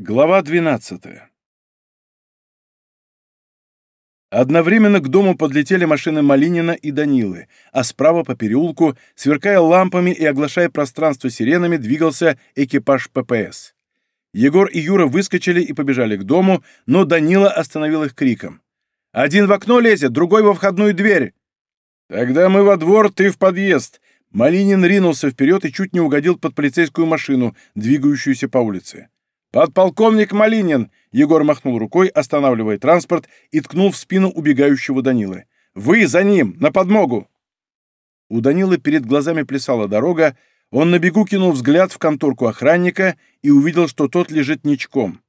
Глава 12 Одновременно к дому подлетели машины Малинина и Данилы, а справа по переулку, сверкая лампами и оглашая пространство сиренами, двигался экипаж ППС. Егор и Юра выскочили и побежали к дому, но Данила остановил их криком. «Один в окно лезет, другой во входную дверь!» «Тогда мы во двор, ты в подъезд!» Малинин ринулся вперед и чуть не угодил под полицейскую машину, двигающуюся по улице. «Подполковник Малинин!» — Егор махнул рукой, останавливая транспорт и ткнул в спину убегающего Данилы. «Вы за ним! На подмогу!» У Данилы перед глазами плясала дорога, он на бегу кинул взгляд в конторку охранника и увидел, что тот лежит ничком.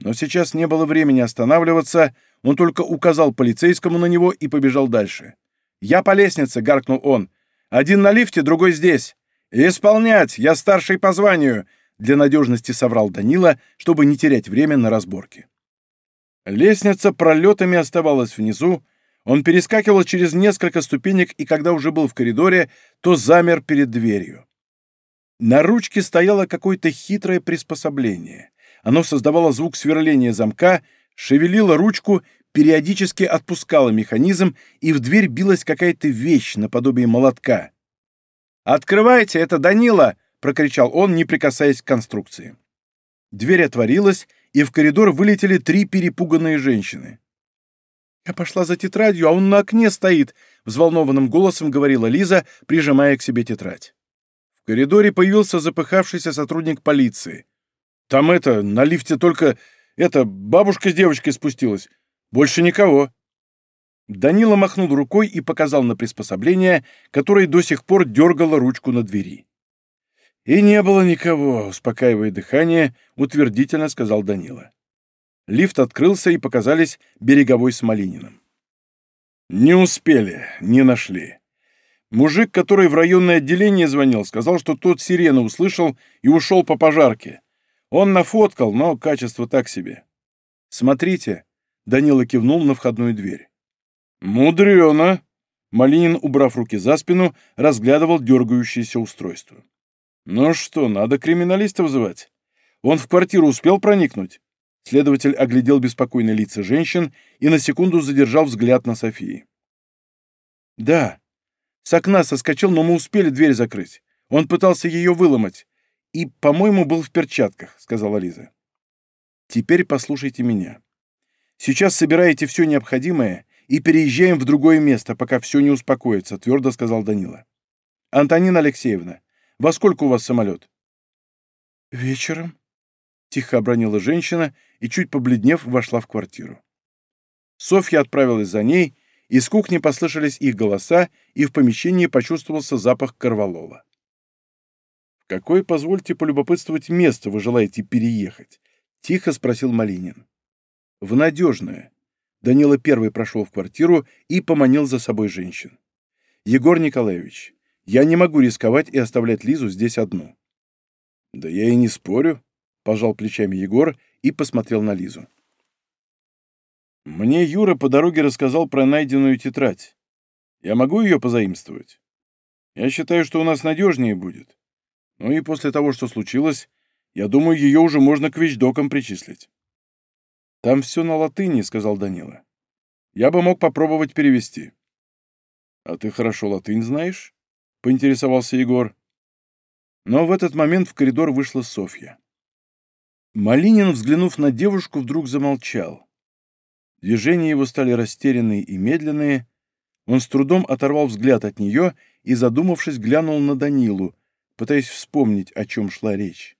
Но сейчас не было времени останавливаться, он только указал полицейскому на него и побежал дальше. «Я по лестнице!» — гаркнул он. «Один на лифте, другой здесь!» «Исполнять! Я старший по званию!» Для надежности соврал Данила, чтобы не терять время на разборке. Лестница пролетами оставалась внизу, он перескакивал через несколько ступенек и, когда уже был в коридоре, то замер перед дверью. На ручке стояло какое-то хитрое приспособление. Оно создавало звук сверления замка, шевелило ручку, периодически отпускало механизм, и в дверь билась какая-то вещь наподобие молотка. «Открывайте, это Данила!» Прокричал он, не прикасаясь к конструкции. Дверь отворилась, и в коридор вылетели три перепуганные женщины. «Я пошла за тетрадью, а он на окне стоит», — взволнованным голосом говорила Лиза, прижимая к себе тетрадь. В коридоре появился запыхавшийся сотрудник полиции. «Там это, на лифте только... это, бабушка с девочкой спустилась. Больше никого». Данила махнул рукой и показал на приспособление, которое до сих пор дергало ручку на двери. «И не было никого», — успокаивая дыхание, утвердительно сказал Данила. Лифт открылся, и показались береговой с Малининым. «Не успели, не нашли. Мужик, который в районное отделение звонил, сказал, что тот сирену услышал и ушел по пожарке. Он нафоткал, но качество так себе. Смотрите», — Данила кивнул на входную дверь. «Мудрено!» Малинин, убрав руки за спину, разглядывал дергающееся устройство. «Ну что, надо криминалиста вызывать. Он в квартиру успел проникнуть?» Следователь оглядел беспокойные лица женщин и на секунду задержал взгляд на Софии. «Да. С окна соскочил, но мы успели дверь закрыть. Он пытался ее выломать. И, по-моему, был в перчатках», — сказала Лиза. «Теперь послушайте меня. Сейчас собираете все необходимое и переезжаем в другое место, пока все не успокоится», — твердо сказал Данила. «Антонина Алексеевна, во сколько у вас самолет?» «Вечером», — тихо обронила женщина и, чуть побледнев, вошла в квартиру. Софья отправилась за ней, из кухни послышались их голоса, и в помещении почувствовался запах корвалола. «В какое, позвольте полюбопытствовать, место вы желаете переехать?» — тихо спросил Малинин. «В надежное». Данила первый прошел в квартиру и поманил за собой женщин. «Егор Николаевич, я не могу рисковать и оставлять Лизу здесь одну». «Да я и не спорю», — пожал плечами Егор и посмотрел на Лизу. «Мне Юра по дороге рассказал про найденную тетрадь. Я могу ее позаимствовать? Я считаю, что у нас надежнее будет. Ну и после того, что случилось, я думаю, ее уже можно к вещдокам причислить». «Там все на латыни», — сказал Данила. «Я бы мог попробовать перевести». «А ты хорошо латынь знаешь?» — поинтересовался Егор. Но в этот момент в коридор вышла Софья. Малинин, взглянув на девушку, вдруг замолчал. Движения его стали растерянные и медленные. Он с трудом оторвал взгляд от нее и, задумавшись, глянул на Данилу, пытаясь вспомнить, о чем шла речь.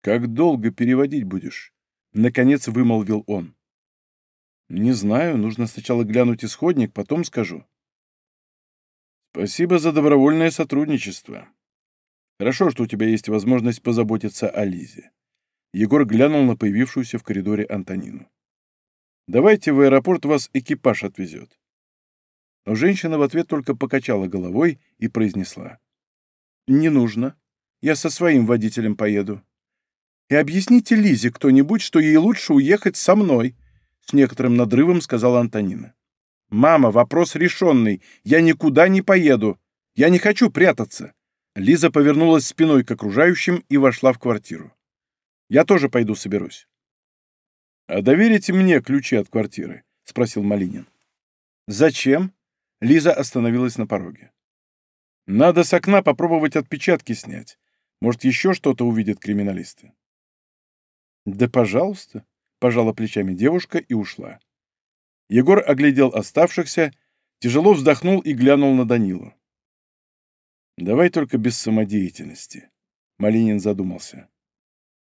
«Как долго переводить будешь?» — наконец вымолвил он. «Не знаю, нужно сначала глянуть исходник, потом скажу». Спасибо за добровольное сотрудничество. Хорошо, что у тебя есть возможность позаботиться о Лизе. Егор глянул на появившуюся в коридоре Антонину. Давайте в аэропорт вас экипаж отвезет. Но женщина в ответ только покачала головой и произнесла. «Не нужно. Я со своим водителем поеду. И объясните Лизе кто-нибудь, что ей лучше уехать со мной», — с некоторым надрывом сказала Антонина. «Мама, вопрос решенный. Я никуда не поеду. Я не хочу прятаться». Лиза повернулась спиной к окружающим и вошла в квартиру. Я тоже пойду соберусь». «А доверите мне ключи от квартиры?» — спросил Малинин. «Зачем?» — Лиза остановилась на пороге. «Надо с окна попробовать отпечатки снять. Может, еще что-то увидят криминалисты». «Да пожалуйста», — пожала плечами девушка и ушла. Егор оглядел оставшихся, тяжело вздохнул и глянул на Данилу. «Давай только без самодеятельности», — Малинин задумался.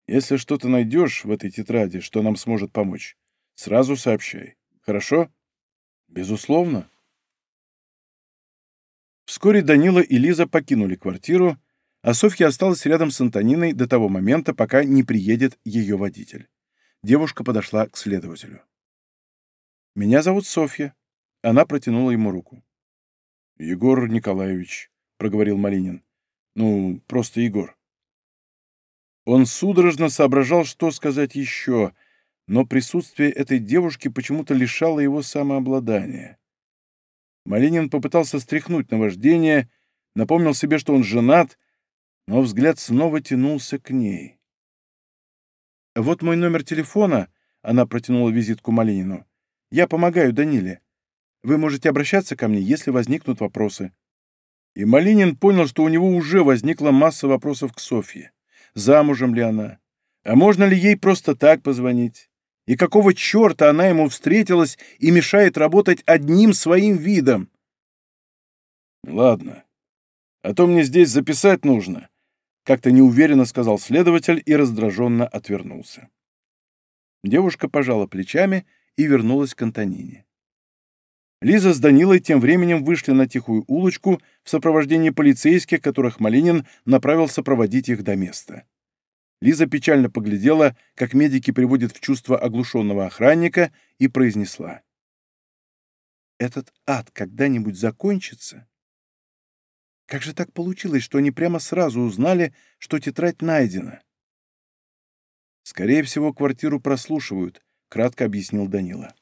«Если что-то найдешь в этой тетради, что нам сможет помочь, сразу сообщай. Хорошо?» «Безусловно». Вскоре Данила и Лиза покинули квартиру, а Софья осталась рядом с Антониной до того момента, пока не приедет ее водитель. Девушка подошла к следователю. «Меня зовут Софья». Она протянула ему руку. «Егор Николаевич», — проговорил Малинин. «Ну, просто Егор». Он судорожно соображал, что сказать еще, но присутствие этой девушки почему-то лишало его самообладания. Малинин попытался стряхнуть наваждение, напомнил себе, что он женат, но взгляд снова тянулся к ней. «Вот мой номер телефона», — она протянула визитку Малинину. Я помогаю Даниле. Вы можете обращаться ко мне, если возникнут вопросы». И Малинин понял, что у него уже возникла масса вопросов к Софье. Замужем ли она? А можно ли ей просто так позвонить? И какого черта она ему встретилась и мешает работать одним своим видом? «Ладно. А то мне здесь записать нужно», — как-то неуверенно сказал следователь и раздраженно отвернулся. Девушка пожала плечами и вернулась к Антонине. Лиза с Данилой тем временем вышли на тихую улочку в сопровождении полицейских, которых Малинин направился проводить их до места. Лиза печально поглядела, как медики приводят в чувство оглушенного охранника, и произнесла. «Этот ад когда-нибудь закончится?» Как же так получилось, что они прямо сразу узнали, что тетрадь найдена? Скорее всего, квартиру прослушивают, кратко объяснил Данила.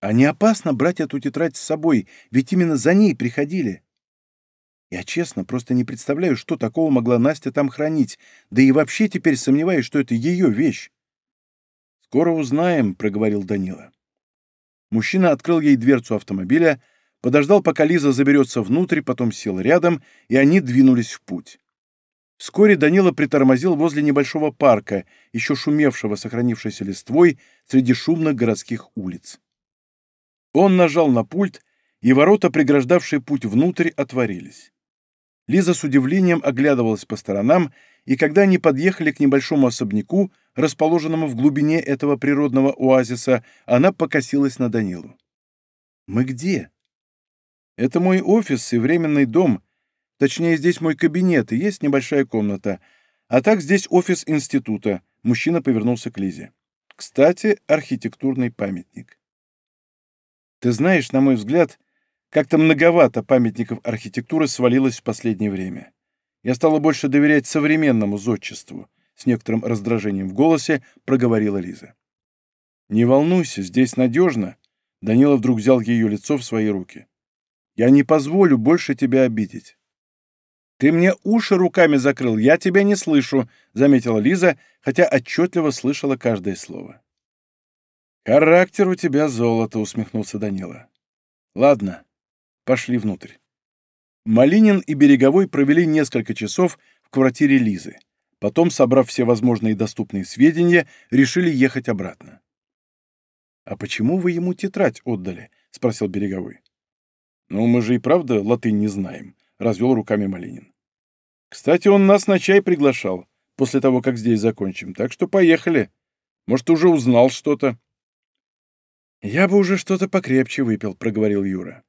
А не опасно брать эту тетрадь с собой, ведь именно за ней приходили. Я честно просто не представляю, что такого могла Настя там хранить, да и вообще теперь сомневаюсь, что это ее вещь. «Скоро узнаем», — проговорил Данила. Мужчина открыл ей дверцу автомобиля, подождал, пока Лиза заберется внутрь, потом сел рядом, и они двинулись в путь. Вскоре Данила притормозил возле небольшого парка, еще шумевшего сохранившейся листвой среди шумных городских улиц. Он нажал на пульт, и ворота, преграждавшие путь внутрь, отворились. Лиза с удивлением оглядывалась по сторонам, и когда они подъехали к небольшому особняку, расположенному в глубине этого природного оазиса, она покосилась на Данилу. «Мы где?» «Это мой офис и временный дом», Точнее, здесь мой кабинет и есть небольшая комната. А так здесь офис института. Мужчина повернулся к Лизе. Кстати, архитектурный памятник. Ты знаешь, на мой взгляд, как-то многовато памятников архитектуры свалилось в последнее время. Я стала больше доверять современному зодчеству. С некоторым раздражением в голосе проговорила Лиза. «Не волнуйся, здесь надежно». Данила вдруг взял ее лицо в свои руки. «Я не позволю больше тебя обидеть». «Ты мне уши руками закрыл, я тебя не слышу», — заметила Лиза, хотя отчетливо слышала каждое слово. «Характер у тебя золото», — усмехнулся Данила. «Ладно, пошли внутрь». Малинин и Береговой провели несколько часов в квартире Лизы. Потом, собрав все возможные доступные сведения, решили ехать обратно. «А почему вы ему тетрадь отдали?» — спросил Береговой. «Ну, мы же и правда латынь не знаем», — развел руками Малинин. Кстати, он нас на чай приглашал, после того, как здесь закончим, так что поехали. Может, уже узнал что-то?» «Я бы уже что-то покрепче выпил», — проговорил Юра.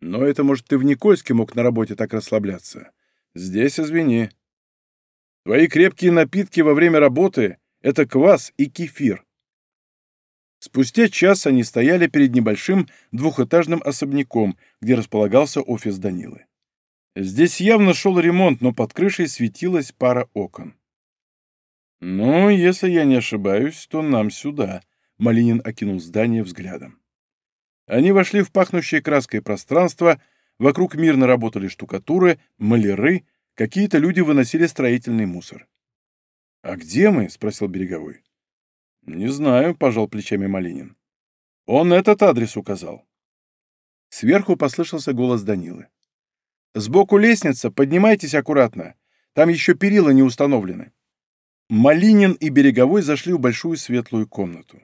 «Но это, может, ты в Никольске мог на работе так расслабляться. Здесь, извини. Твои крепкие напитки во время работы — это квас и кефир». Спустя час они стояли перед небольшим двухэтажным особняком, где располагался офис Данилы. Здесь явно шел ремонт, но под крышей светилась пара окон. «Ну, если я не ошибаюсь, то нам сюда», — Малинин окинул здание взглядом. Они вошли в пахнущее краской пространство, вокруг мирно работали штукатуры, маляры, какие-то люди выносили строительный мусор. «А где мы?» — спросил Береговой. «Не знаю», — пожал плечами Малинин. «Он этот адрес указал». Сверху послышался голос Данилы. «Сбоку лестница, поднимайтесь аккуратно. Там еще перила не установлены». Малинин и Береговой зашли в большую светлую комнату.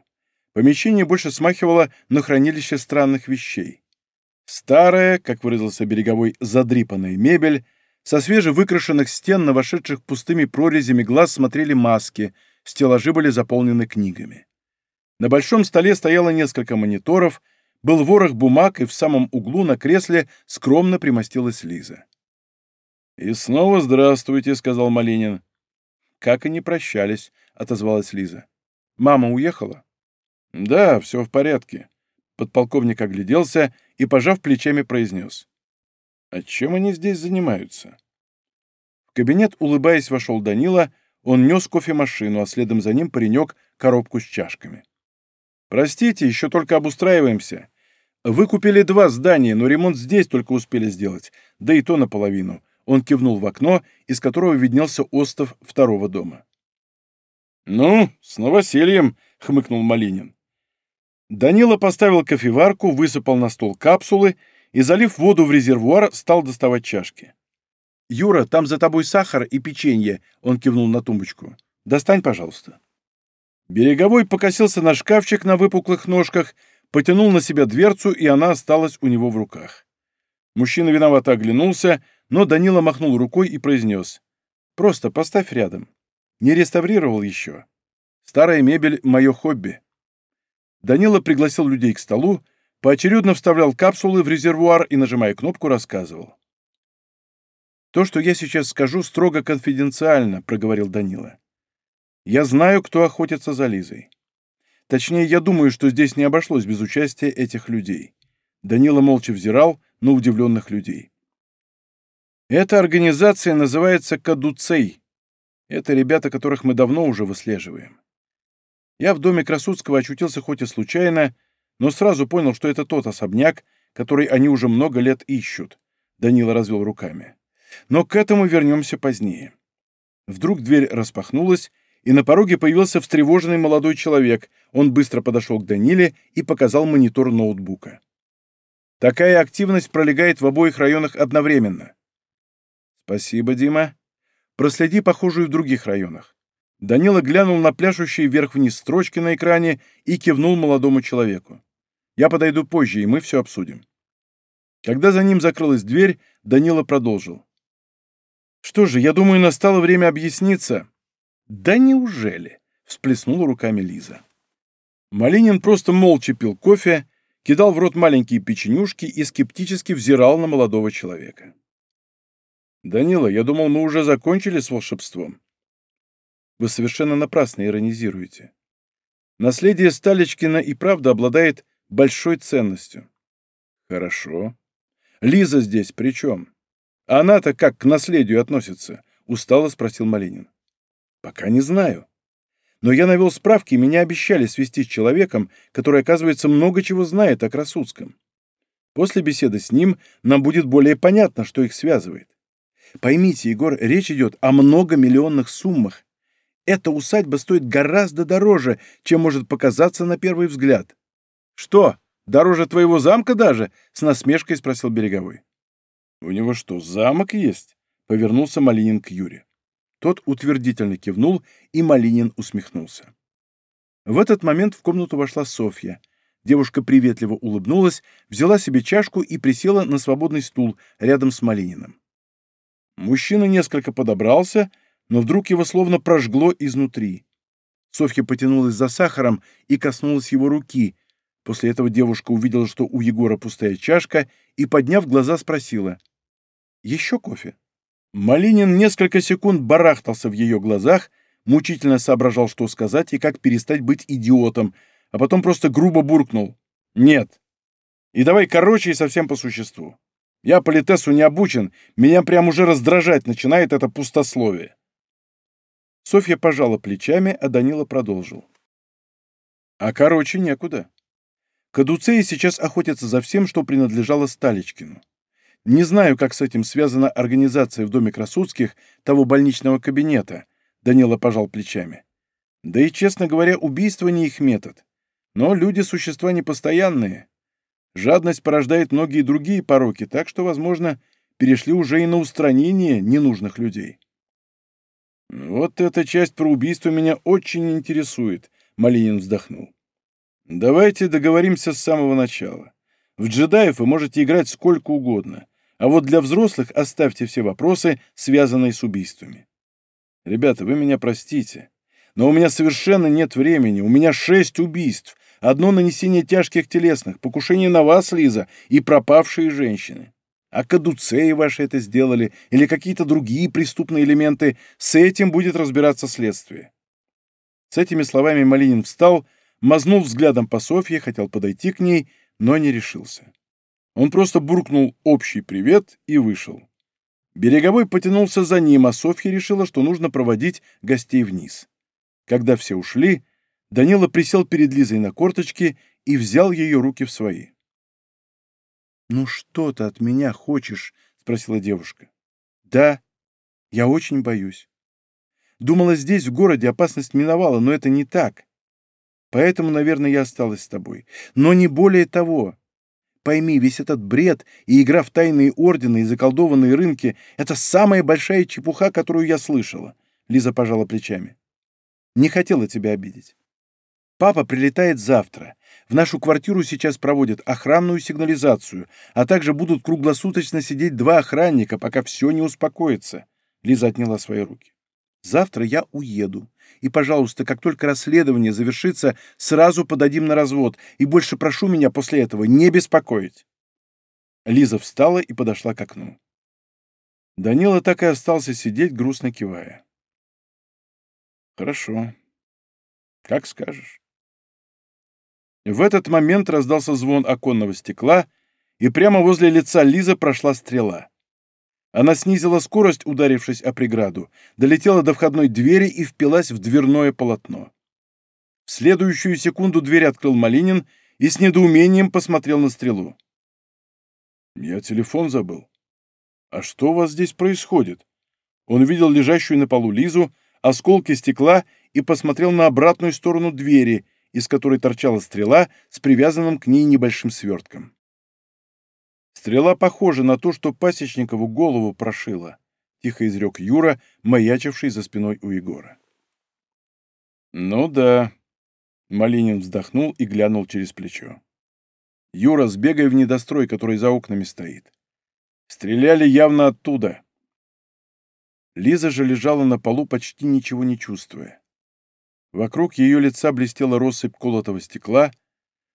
Помещение больше смахивало на хранилище странных вещей. Старая, как выразился Береговой, задрипанная мебель, со свежевыкрашенных стен на вошедших пустыми прорезями глаз смотрели маски, стеллажи были заполнены книгами. На большом столе стояло несколько мониторов, был ворох бумаг, и в самом углу на кресле скромно примостилась Лиза. «И снова здравствуйте», — сказал Малинин. «Как и не прощались», — отозвалась Лиза. «Мама уехала?» «Да, все в порядке». Подполковник огляделся и, пожав плечами, произнес. «А чем они здесь занимаются?» В кабинет, улыбаясь, вошел Данила, он нес кофемашину, а следом за ним паренек коробку с чашками. «Простите, еще только обустраиваемся. Вы купили два здания, но ремонт здесь только успели сделать, да и то наполовину». Он кивнул в окно, из которого виднелся остов второго дома. «Ну, с новосельем», — хмыкнул Малинин. Данила поставил кофеварку, высыпал на стол капсулы и, залив воду в резервуар, стал доставать чашки. «Юра, там за тобой сахар и печенье», — он кивнул на тумбочку. «Достань, пожалуйста». Береговой покосился на шкафчик на выпуклых ножках, потянул на себя дверцу, и она осталась у него в руках. Мужчина виновато оглянулся, но Данила махнул рукой и произнес. «Просто поставь рядом. Не реставрировал еще. Старая мебель — мое хобби». Данила пригласил людей к столу, поочередно вставлял капсулы в резервуар и, нажимая кнопку, рассказывал. «То, что я сейчас скажу, строго конфиденциально», — проговорил Данила. «Я знаю, кто охотится за Лизой. Точнее, я думаю, что здесь не обошлось без участия этих людей». Данила молча взирал на удивленных людей. Эта организация называется Кадуцей. Это ребята, которых мы давно уже выслеживаем. Я в доме Красудского очутился хоть и случайно, но сразу понял, что это тот особняк, который они уже много лет ищут. Данила развел руками. Но к этому вернемся позднее. Вдруг дверь распахнулась, и на пороге появился встревоженный молодой человек. Он быстро подошел к Даниле и показал монитор ноутбука. Такая активность пролегает в обоих районах одновременно. «Спасибо, Дима. Проследи похожую в других районах». Данила глянул на пляшущие вверх-вниз строчки на экране и кивнул молодому человеку. «Я подойду позже, и мы все обсудим». Когда за ним закрылась дверь, Данила продолжил. «Что же, я думаю, настало время объясниться». «Да неужели?» — всплеснула руками Лиза. Малинин просто молча пил кофе, кидал в рот маленькие печенюшки и скептически взирал на молодого человека. «Данила, я думал, мы уже закончили с волшебством». «Вы совершенно напрасно иронизируете. Наследие Сталичкина и правда обладает большой ценностью». «Хорошо. Лиза здесь при чем? Она-то как к наследию относится?» — устало спросил Малинин. «Пока не знаю. Но я навел справки, и меня обещали свести с человеком, который, оказывается, много чего знает о Красудском. После беседы с ним нам будет более понятно, что их связывает. Поймите, Егор, речь идет о многомиллионных суммах. Эта усадьба стоит гораздо дороже, чем может показаться на первый взгляд. Что, дороже твоего замка даже? С насмешкой спросил Береговой. У него что, замок есть? Повернулся Малинин к Юре. Тот утвердительно кивнул, и Малинин усмехнулся. В этот момент в комнату вошла Софья. Девушка приветливо улыбнулась, взяла себе чашку и присела на свободный стул рядом с Малининым. Мужчина несколько подобрался, но вдруг его словно прожгло изнутри. Софья потянулась за сахаром и коснулась его руки. После этого девушка увидела, что у Егора пустая чашка, и, подняв глаза, спросила. «Еще кофе?» Малинин несколько секунд барахтался в ее глазах, мучительно соображал, что сказать и как перестать быть идиотом, а потом просто грубо буркнул. «Нет. И давай короче и совсем по существу. Я политесу не обучен, меня прям уже раздражать начинает это пустословие. Софья пожала плечами, а Данила продолжил. А короче некуда. Кадуцеи сейчас охотятся за всем, что принадлежало Сталичкину. Не знаю, как с этим связана организация в доме Красудских того больничного кабинета, Данила пожал плечами. Да и, честно говоря, убийство не их метод. Но люди — существа непостоянные. Жадность порождает многие другие пороки, так что, возможно, перешли уже и на устранение ненужных людей. «Вот эта часть про убийство меня очень интересует», — Малинин вздохнул. «Давайте договоримся с самого начала. В джедаев вы можете играть сколько угодно, а вот для взрослых оставьте все вопросы, связанные с убийствами. Ребята, вы меня простите, но у меня совершенно нет времени, у меня шесть убийств, одно нанесение тяжких телесных, покушение на вас, Лиза, и пропавшие женщины. А кадуцеи ваши это сделали, или какие-то другие преступные элементы, с этим будет разбираться следствие. С этими словами Малинин встал, мазнул взглядом по Софье, хотел подойти к ней, но не решился. Он просто буркнул общий привет и вышел. Береговой потянулся за ним, а Софья решила, что нужно проводить гостей вниз. Когда все ушли, Данила присел перед Лизой на корточки и взял ее руки в свои. «Ну что ты от меня хочешь?» — спросила девушка. «Да, я очень боюсь. Думала, здесь, в городе, опасность миновала, но это не так. Поэтому, наверное, я осталась с тобой. Но не более того. Пойми, весь этот бред и игра в тайные ордены и заколдованные рынки — это самая большая чепуха, которую я слышала. Лиза пожала плечами. Не хотела тебя обидеть. Папа прилетает завтра. В нашу квартиру сейчас проводят охранную сигнализацию, а также будут круглосуточно сидеть два охранника, пока все не успокоится. Лиза отняла свои руки. Завтра я уеду. И, пожалуйста, как только расследование завершится, сразу подадим на развод, и больше прошу меня после этого не беспокоить. Лиза встала и подошла к окну. Данила так и остался сидеть, грустно кивая. «Хорошо. Как скажешь». В этот момент раздался звон оконного стекла, и прямо возле лица Лизы прошла стрела. Она снизила скорость, ударившись о преграду, долетела до входной двери и впилась в дверное полотно. В следующую секунду дверь открыл Малинин и с недоумением посмотрел на стрелу. «Я телефон забыл. А что у вас здесь происходит?» Он видел лежащую на полу Лизу, осколки стекла и посмотрел на обратную сторону двери, из которой торчала стрела с привязанным к ней небольшим свертком. Стрела похожа на ту, что Пасечникову голову прошила, — тихо изрек Юра, маячивший за спиной у Егора. «Ну да», — Малинин вздохнул и глянул через плечо. «Юра, сбегай в недострой, который за окнами стоит. Стреляли явно оттуда». Лиза же лежала на полу, почти ничего не чувствуя. Вокруг ее лица блестела россыпь колотого стекла,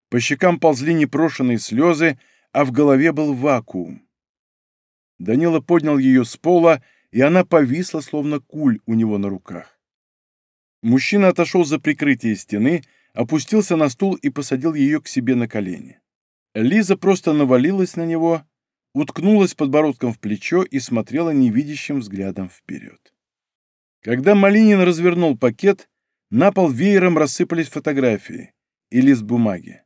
по щекам ползли непрошенные слезы, а в голове был вакуум. Данила поднял ее с пола, и она повисла, словно куль у него на руках. Мужчина отошел за прикрытие стены, опустился на стул и посадил ее к себе на колени. Лиза просто навалилась на него, уткнулась подбородком в плечо и смотрела невидящим взглядом вперед. Когда Малинин развернул пакет, на пол веером рассыпались фотографии и лист бумаги.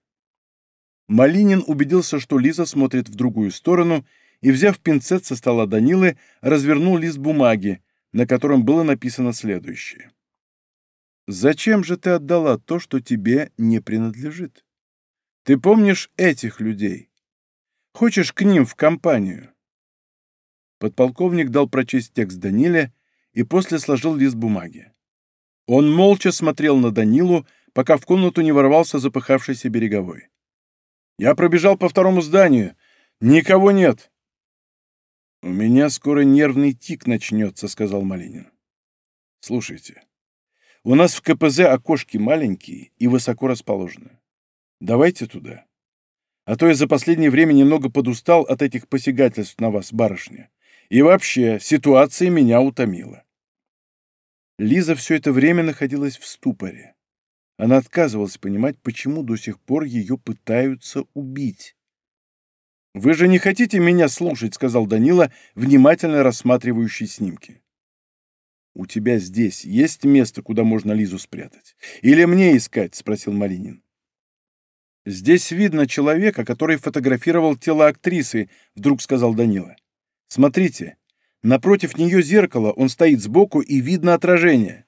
Малинин убедился, что Лиза смотрит в другую сторону, и, взяв пинцет со стола Данилы, развернул лист бумаги, на котором было написано следующее. «Зачем же ты отдала то, что тебе не принадлежит? Ты помнишь этих людей? Хочешь к ним в компанию?» Подполковник дал прочесть текст Даниле и после сложил лист бумаги. Он молча смотрел на Данилу, пока в комнату не ворвался запыхавшийся береговой. Я пробежал по второму зданию. Никого нет. «У меня скоро нервный тик начнется», — сказал Малинин. «Слушайте, у нас в КПЗ окошки маленькие и высоко расположены. Давайте туда. А то я за последнее время немного подустал от этих посягательств на вас, барышня. И вообще, ситуация меня утомила». Лиза все это время находилась в ступоре. Она отказывалась понимать, почему до сих пор ее пытаются убить. «Вы же не хотите меня слушать», — сказал Данила, внимательно рассматривающий снимки. «У тебя здесь есть место, куда можно Лизу спрятать? Или мне искать?» — спросил Маринин. «Здесь видно человека, который фотографировал тело актрисы», — вдруг сказал Данила. «Смотрите, напротив нее зеркало, он стоит сбоку, и видно отражение».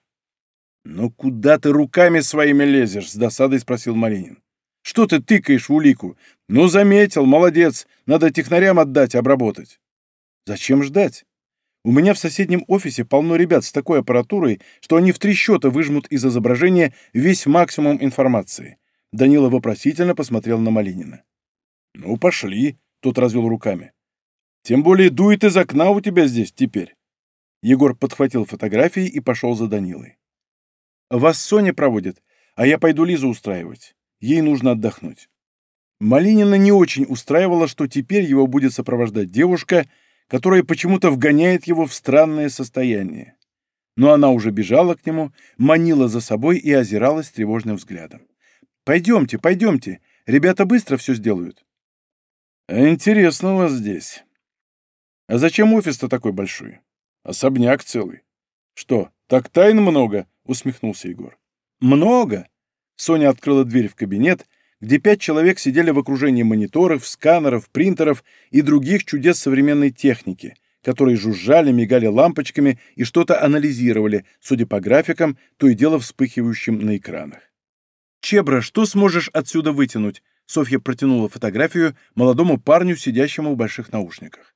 «Ну куда ты руками своими лезешь?» — с досадой спросил Малинин. «Что ты тыкаешь в улику? Ну, заметил, молодец. Надо технарям отдать, обработать». «Зачем ждать? У меня в соседнем офисе полно ребят с такой аппаратурой, что они в три счета выжмут из изображения весь максимум информации». Данила вопросительно посмотрел на Малинина. «Ну, пошли», — тот развел руками. «Тем более дует из окна у тебя здесь теперь». Егор подхватил фотографии и пошел за Данилой. Вас Соня проводит, а я пойду Лизу устраивать. Ей нужно отдохнуть. Малинина не очень устраивала, что теперь его будет сопровождать девушка, которая почему-то вгоняет его в странное состояние. Но она уже бежала к нему, манила за собой и озиралась тревожным взглядом. «Пойдемте, пойдемте, ребята быстро все сделают». «Интересно у вас здесь. А зачем офис-то такой большой? Особняк целый. Что, так тайн много?» — усмехнулся Егор. «Много!» Соня открыла дверь в кабинет, где пять человек сидели в окружении мониторов, сканеров, принтеров и других чудес современной техники, которые жужжали, мигали лампочками и что-то анализировали, судя по графикам, то и дело вспыхивающим на экранах. «Чебра, что сможешь отсюда вытянуть?» Софья протянула фотографию молодому парню, сидящему в больших наушниках.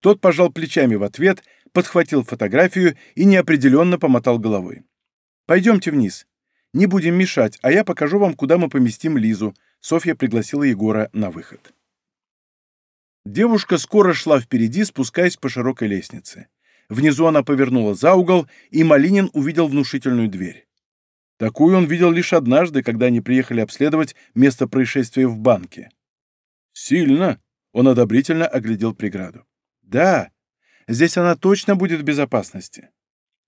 Тот пожал плечами в ответ, подхватил фотографию и неопределенно помотал головой. Пойдемте вниз. Не будем мешать, а я покажу вам, куда мы поместим Лизу. Софья пригласила Егора на выход. Девушка скоро шла впереди, спускаясь по широкой лестнице. Внизу она повернула за угол, и Малинин увидел внушительную дверь. Такую он видел лишь однажды, когда они приехали обследовать место происшествия в банке. «Сильно!» — он одобрительно оглядел преграду. «Да, здесь она точно будет в безопасности.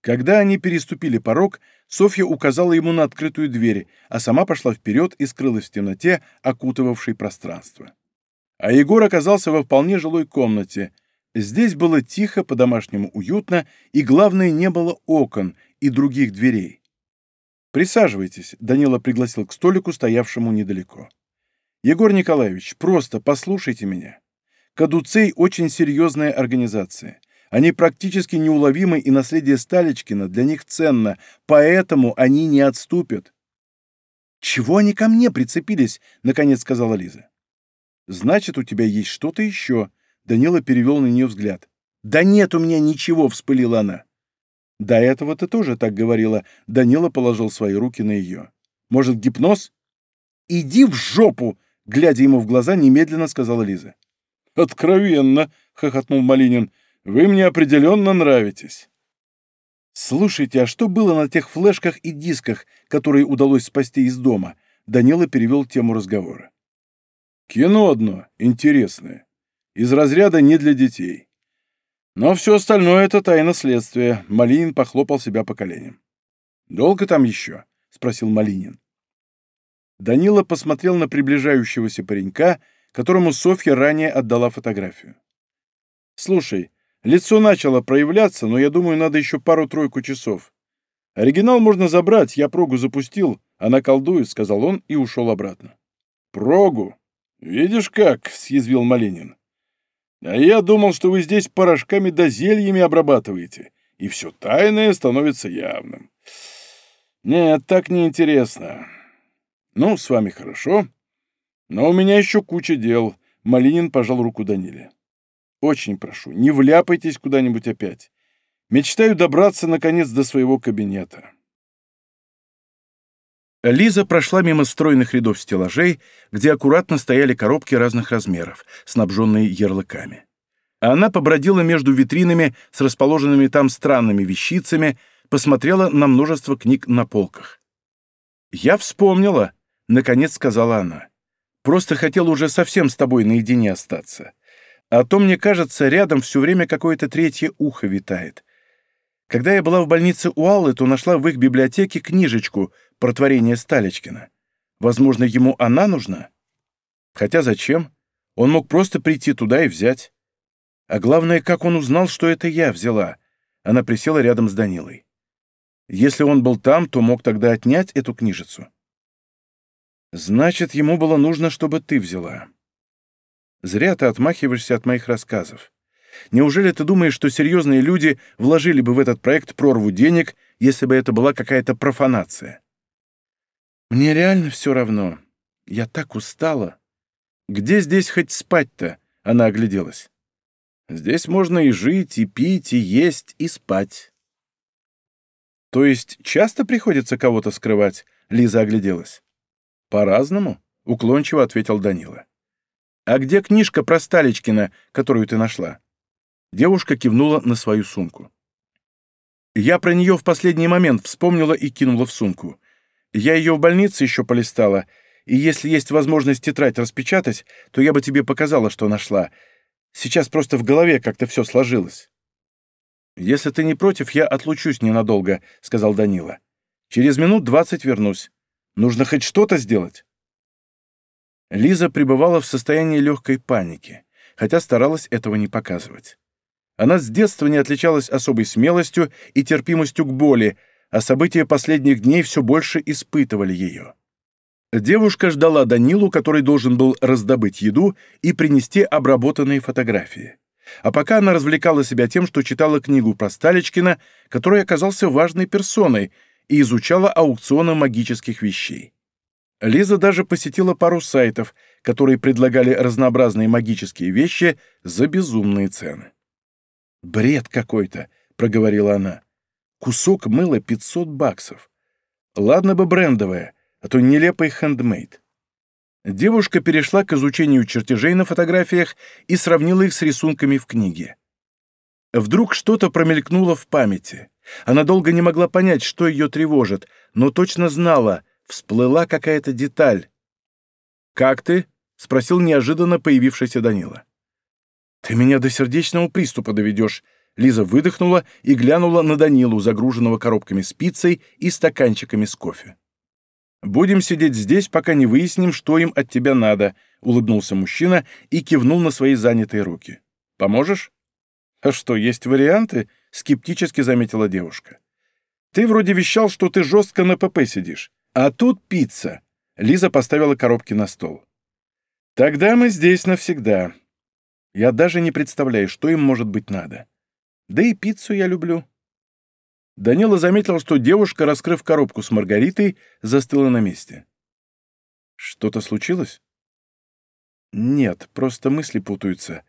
Когда они переступили порог, Софья указала ему на открытую дверь, а сама пошла вперед и скрылась в темноте, окутывавшей пространство. А Егор оказался во вполне жилой комнате. Здесь было тихо, по-домашнему уютно, и, главное, не было окон и других дверей. «Присаживайтесь», — Данила пригласил к столику, стоявшему недалеко. «Егор Николаевич, просто послушайте меня. Кадуцей — очень серьезная организация. Они практически неуловимы, и наследие Сталичкина для них ценно, поэтому они не отступят. «Чего они ко мне прицепились?» — наконец сказала Лиза. «Значит, у тебя есть что-то еще», — Данила перевел на нее взгляд. «Да нет у меня ничего», — вспылила она. «До этого ты тоже так говорила», — Данила положил свои руки на ее. «Может, гипноз?» «Иди в жопу!» — глядя ему в глаза, немедленно сказала Лиза. «Откровенно!» — хохотнул Малинин. Вы мне определенно нравитесь. Слушайте, а что было на тех флешках и дисках, которые удалось спасти из дома? Данила перевел тему разговора. Кино одно, интересное. Из разряда не для детей. Но все остальное — это тайна следствия. Малинин похлопал себя по коленям. «Долго там еще?» — спросил Малинин. Данила посмотрел на приближающегося паренька, которому Софья ранее отдала фотографию. «Слушай, Лицо начало проявляться, но я думаю, надо еще пару-тройку часов. Оригинал можно забрать, я прогу запустил, она колдует, — сказал он и ушел обратно. Прогу? Видишь как, — съязвил Малинин. А я думал, что вы здесь порошками да зельями обрабатываете, и все тайное становится явным. Нет, так неинтересно. Ну, с вами хорошо, но у меня еще куча дел. Малинин пожал руку Даниле. Очень прошу, не вляпайтесь куда-нибудь опять. Мечтаю добраться, наконец, до своего кабинета». Лиза прошла мимо стройных рядов стеллажей, где аккуратно стояли коробки разных размеров, снабженные ярлыками. Она побродила между витринами с расположенными там странными вещицами, посмотрела на множество книг на полках. «Я вспомнила», — наконец сказала она. «Просто хотела уже совсем с тобой наедине остаться. А то, мне кажется, рядом все время какое-то третье ухо витает. Когда я была в больнице у Аллы, то нашла в их библиотеке книжечку про творение Сталичкина. Возможно, ему она нужна? Хотя зачем? Он мог просто прийти туда и взять. А главное, как он узнал, что это я взяла? Она присела рядом с Данилой. Если он был там, то мог тогда отнять эту книжицу. Значит, ему было нужно, чтобы ты взяла. Зря ты отмахиваешься от моих рассказов. Неужели ты думаешь, что серьезные люди вложили бы в этот проект прорву денег, если бы это была какая-то профанация. «Мне реально все равно. Я так устала. Где здесь хоть спать-то?» — она огляделась. «Здесь можно и жить, и пить, и есть, и спать». «То есть часто приходится кого-то скрывать?» — Лиза огляделась. «По-разному», — уклончиво ответил Данила. «А где книжка про Сталичкина, которую ты нашла?» Девушка кивнула на свою сумку. Я про нее в последний момент вспомнила и кинула в сумку. Я ее в больнице еще полистала, и если есть возможность тетрадь распечатать, то я бы тебе показала, что нашла. Сейчас просто в голове как-то все сложилось. «Если ты не против, я отлучусь ненадолго», — сказал Данила. «Через минут двадцать вернусь. Нужно хоть что-то сделать». Лиза пребывала в состоянии легкой паники, хотя старалась этого не показывать. Она с детства не отличалась особой смелостью и терпимостью к боли, а события последних дней все больше испытывали ее. Девушка ждала Данилу, который должен был раздобыть еду и принести обработанные фотографии. А пока она развлекала себя тем, что читала книгу про Сталичкина, который оказался важной персоной, и изучала аукционы магических вещей. Лиза даже посетила пару сайтов, которые предлагали разнообразные магические вещи за безумные цены. «Бред какой-то», — проговорила она. «Кусок мыла 500 баксов. Ладно бы брендовое, а то нелепый хендмейд». Девушка перешла к изучению чертежей на фотографиях и сравнила их с рисунками в книге. Вдруг что-то промелькнуло в памяти. Она долго не могла понять, что ее тревожит, но точно знала, всплыла какая-то деталь. «Как ты?» — спросил неожиданно появившийся Данила. «Ты меня до сердечного приступа доведешь», Лиза выдохнула и глянула на Данилу, загруженного коробками с пиццей и стаканчиками с кофе. «Будем сидеть здесь, пока не выясним, что им от тебя надо», — улыбнулся мужчина и кивнул на свои занятые руки. «Поможешь?» «А что, есть варианты?» — скептически заметила девушка. «Ты вроде вещал, что ты жестко на ПП сидишь. А тут пицца». Лиза поставила коробки на стол. «Тогда мы здесь навсегда», я даже не представляю, что им может быть надо. Да и пиццу я люблю». Данила заметил, что девушка, раскрыв коробку с Маргаритой, застыла на месте. «Что-то случилось?» «Нет, просто мысли путаются.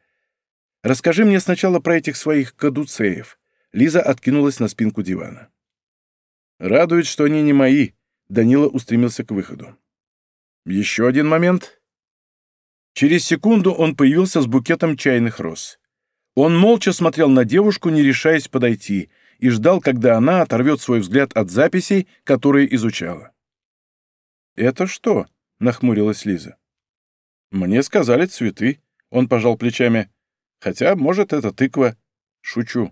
Расскажи мне сначала про этих своих кадуцеев». Лиза откинулась на спинку дивана. «Радует, что они не мои», — Данила устремился к выходу. «Еще один момент. Через секунду он появился с букетом чайных роз. Он молча смотрел на девушку, не решаясь подойти, и ждал, когда она оторвет свой взгляд от записей, которые изучала. «Это что?» — нахмурилась Лиза. «Мне сказали цветы», — он пожал плечами. «Хотя, может, это тыква. Шучу.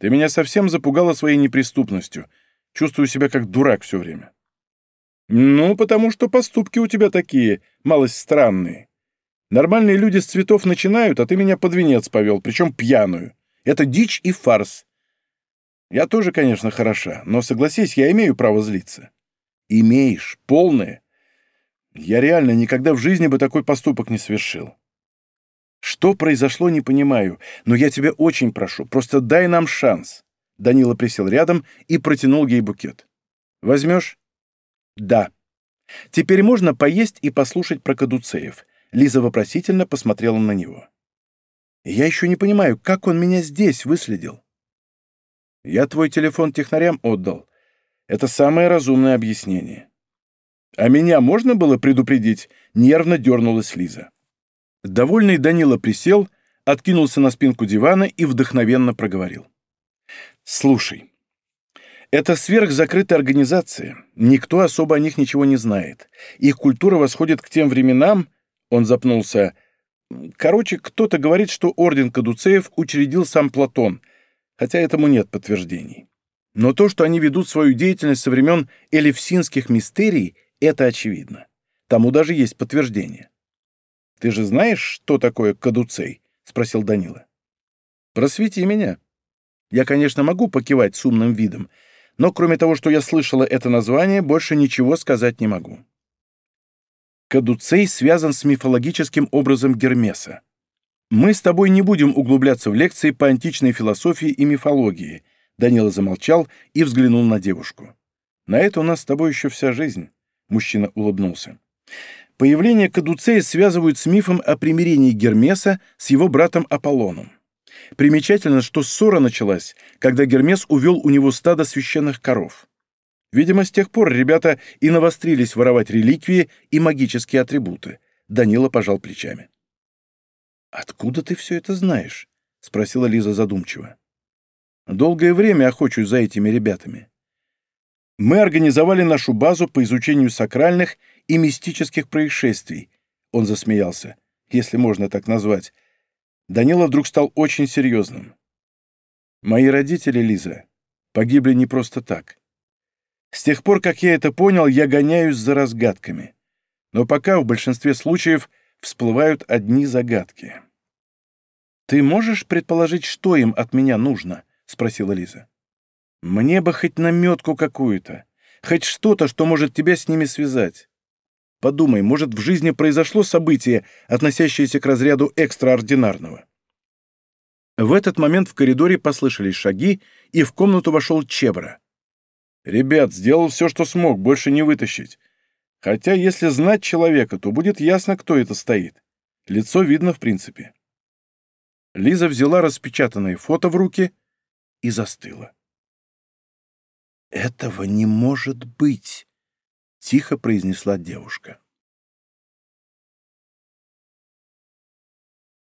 Ты меня совсем запугала своей неприступностью. Чувствую себя как дурак все время». «Ну, потому что поступки у тебя такие, малость странные. Нормальные люди с цветов начинают, а ты меня под венец повел, причем пьяную. Это дичь и фарс. Я тоже, конечно, хороша, но, согласись, я имею право злиться. Имеешь, полное. Я реально никогда в жизни бы такой поступок не совершил. Что произошло, не понимаю, но я тебя очень прошу, просто дай нам шанс. Данила присел рядом и протянул ей букет. Возьмешь? Да. Теперь можно поесть и послушать про кадуцеев. Лиза вопросительно посмотрела на него. «Я еще не понимаю, как он меня здесь выследил?» «Я твой телефон технарям отдал. Это самое разумное объяснение». «А меня можно было предупредить?» — нервно дернулась Лиза. Довольный Данила присел, откинулся на спинку дивана и вдохновенно проговорил. «Слушай, это сверхзакрытая организация. Никто особо о них ничего не знает. Их культура восходит к тем временам, он запнулся. Короче, кто-то говорит, что орден Кадуцеев учредил сам Платон, хотя этому нет подтверждений. Но то, что они ведут свою деятельность со времен элевсинских мистерий, это очевидно. Тому даже есть подтверждение. «Ты же знаешь, что такое Кадуцей?» — спросил Данила. «Просвети меня. Я, конечно, могу покивать с умным видом, но кроме того, что я слышала это название, больше ничего сказать не могу». Кадуцей связан с мифологическим образом Гермеса. Мы с тобой не будем углубляться в лекции по античной философии и мифологии. Данила замолчал и взглянул на девушку. «На это у нас с тобой еще вся жизнь», — мужчина улыбнулся. Появление Кадуцея связывают с мифом о примирении Гермеса с его братом Аполлоном. Примечательно, что ссора началась, когда Гермес увел у него стадо священных коров. Видимо, с тех пор ребята и навострились воровать реликвии и магические атрибуты. Данила пожал плечами. «Откуда ты все это знаешь?» — спросила Лиза задумчиво. «Долгое время охочусь за этими ребятами. Мы организовали нашу базу по изучению сакральных и мистических происшествий», — он засмеялся, если можно так назвать. Данила вдруг стал очень серьезным. «Мои родители, Лиза, погибли не просто так. С тех пор, как я это понял, я гоняюсь за разгадками. Но пока в большинстве случаев всплывают одни загадки. «Ты можешь предположить, что им от меня нужно?» — спросила Лиза. «Мне бы хоть наметку какую-то, хоть что-то, что может тебя с ними связать. Подумай, может, в жизни произошло событие, относящееся к разряду экстраординарного?» В этот момент в коридоре послышались шаги, и в комнату вошел Чебра. Ребят, сделал все, что смог, больше не вытащить. Хотя, если знать человека, то будет ясно, кто это стоит. Лицо видно, в принципе. Лиза взяла распечатанное фото в руки и застыла. «Этого не может быть!» — тихо произнесла девушка.